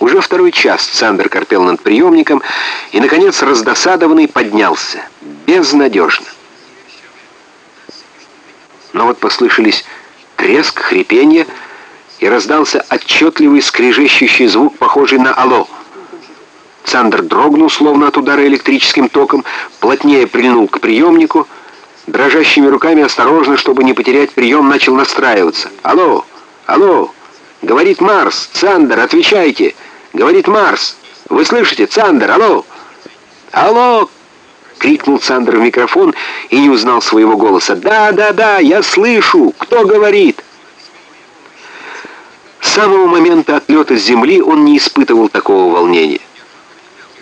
Уже второй час Цандер корпел над приемником и, наконец, раздосадованный поднялся. Безнадежно. Но вот послышались треск, хрипенье, и раздался отчетливый скрежещущий звук, похожий на «Алло». Цандер дрогнул, словно от удара электрическим током, плотнее прильнул к приемнику, дрожащими руками осторожно, чтобы не потерять прием, начал настраиваться. «Алло! Алло! Говорит Марс! Цандер, отвечайте! Говорит Марс! Вы слышите? Цандер, алло! Алло!» — крикнул Цандер в микрофон и не узнал своего голоса. «Да, да, да, я слышу! Кто говорит?» С самого момента отлета с Земли он не испытывал такого волнения.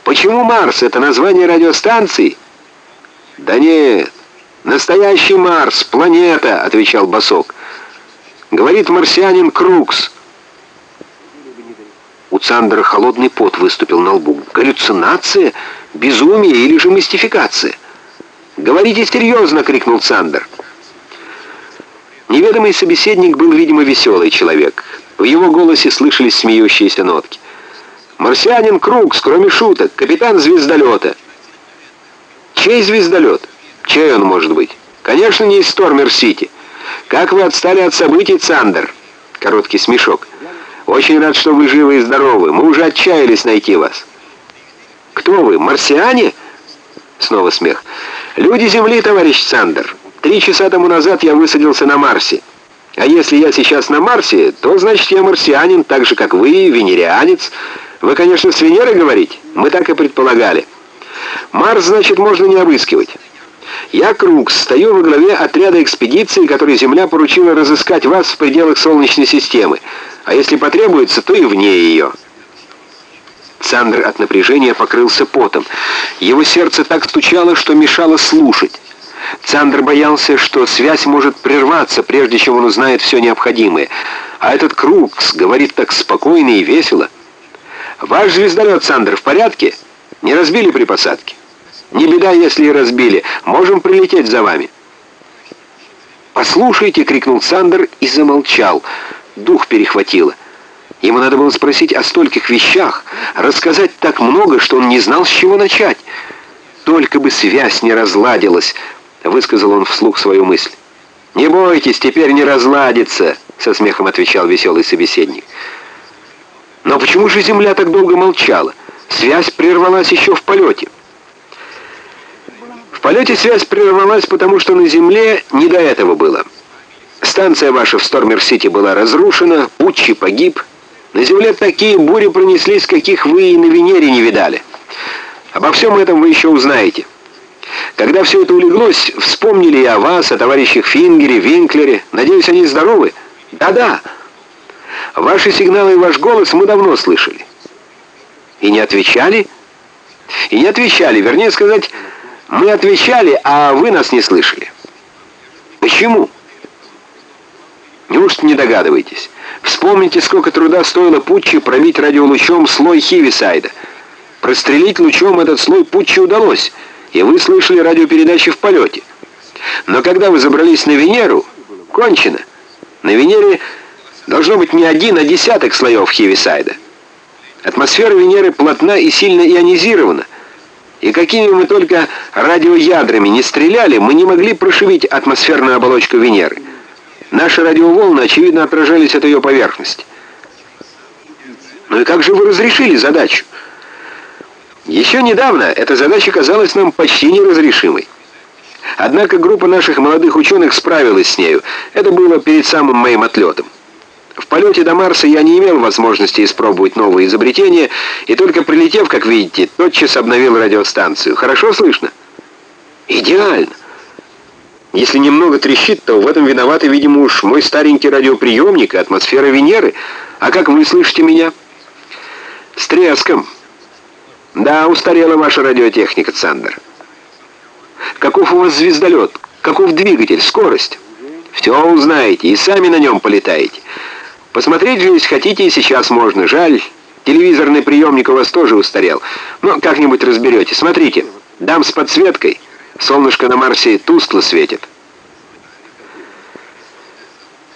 «Почему Марс? Это название радиостанции?» «Да нет, настоящий Марс, планета», — отвечал Басок. «Говорит марсианин Крукс». У Цандера холодный пот выступил на лбу. «Галлюцинация? Безумие или же мистификация?» «Говорите серьезно!» — крикнул Цандер. Неведомый собеседник был, видимо, веселый человек. В его голосе слышались смеющиеся нотки. «Марсианин Крукс, кроме шуток, капитан звездолета». «Чей звездолет? Чей он может быть?» «Конечно, не из Стормер-Сити. Как вы отстали от событий, Цандер?» Короткий смешок. Очень рад, что вы живы и здоровы. Мы уже отчаялись найти вас. Кто вы, марсиане? Снова смех. Люди Земли, товарищ Сандер. Три часа тому назад я высадился на Марсе. А если я сейчас на Марсе, то значит я марсианин, так же как вы, венерианец. Вы, конечно, с Венеры говорите? Мы так и предполагали. Марс, значит, можно не обыскивать. Я Круг, стою во главе отряда экспедиции, которой Земля поручила разыскать вас в пределах Солнечной системы а если потребуется, то и вне ее. Цандр от напряжения покрылся потом. Его сердце так стучало, что мешало слушать. Цандр боялся, что связь может прерваться, прежде чем он узнает все необходимое. А этот Крукс говорит так спокойно и весело. «Ваш звездолет, Цандр, в порядке? Не разбили при посадке?» «Не беда, если и разбили. Можем прилететь за вами». «Послушайте!» — крикнул Цандер и замолчал дух перехватило. Ему надо было спросить о стольких вещах, рассказать так много, что он не знал, с чего начать. «Только бы связь не разладилась», — высказал он вслух свою мысль. «Не бойтесь, теперь не разладится», — со смехом отвечал веселый собеседник. «Но почему же Земля так долго молчала? Связь прервалась еще в полете». «В полете связь прервалась, потому что на Земле не до этого было». Станция ваша в Стормер-Сити была разрушена, Пуччи погиб. На Земле такие бури пронеслись, каких вы и на Венере не видали. Обо всем этом вы еще узнаете. Когда все это улеглось, вспомнили и о вас, о товарищах Фингере, Винклере. Надеюсь, они здоровы? Да-да. Ваши сигналы и ваш голос мы давно слышали. И не отвечали? И не отвечали, вернее сказать, мы отвечали, а вы нас не слышали. Почему? Неужто не догадываетесь? Вспомните, сколько труда стоило Путчи пробить радиолучом слой Хивисайда. Прострелить лучом этот слой Путчи удалось, и вы слышали радиопередачи в полете. Но когда вы забрались на Венеру, кончено. На Венере должно быть не один, а десяток слоев Хивисайда. Атмосфера Венеры плотна и сильно ионизирована. И какими мы только радиоядрами не стреляли, мы не могли прошивить атмосферную оболочку Венеры. Наши радиоволны, очевидно, отражались от ее поверхности. Ну и как же вы разрешили задачу? Еще недавно эта задача казалась нам почти неразрешимой. Однако группа наших молодых ученых справилась с нею. Это было перед самым моим отлетом. В полете до Марса я не имел возможности испробовать новые изобретения, и только прилетев, как видите, тотчас обновил радиостанцию. Хорошо слышно? Идеально. Если немного трещит, то в этом виноваты, видимо, уж мой старенький радиоприемник и атмосфера Венеры. А как вы слышите меня? С треском. Да, устарела ваша радиотехника, Цандер. Каков у вас звездолет? Каков двигатель? Скорость? Все узнаете и сами на нем полетаете. Посмотреть же, если хотите, и сейчас можно. Жаль, телевизорный приемник у вас тоже устарел. Но как-нибудь разберете. Смотрите, дам с подсветкой. Солнышко на Марсе тускло светит.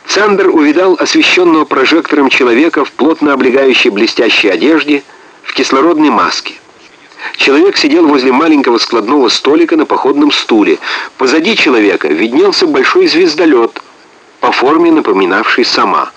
Сандер увидал освещенного прожектором человека в плотно облегающей блестящей одежде, в кислородной маске. Человек сидел возле маленького складного столика на походном стуле. Позади человека виднелся большой звездолет, по форме напоминавший сама.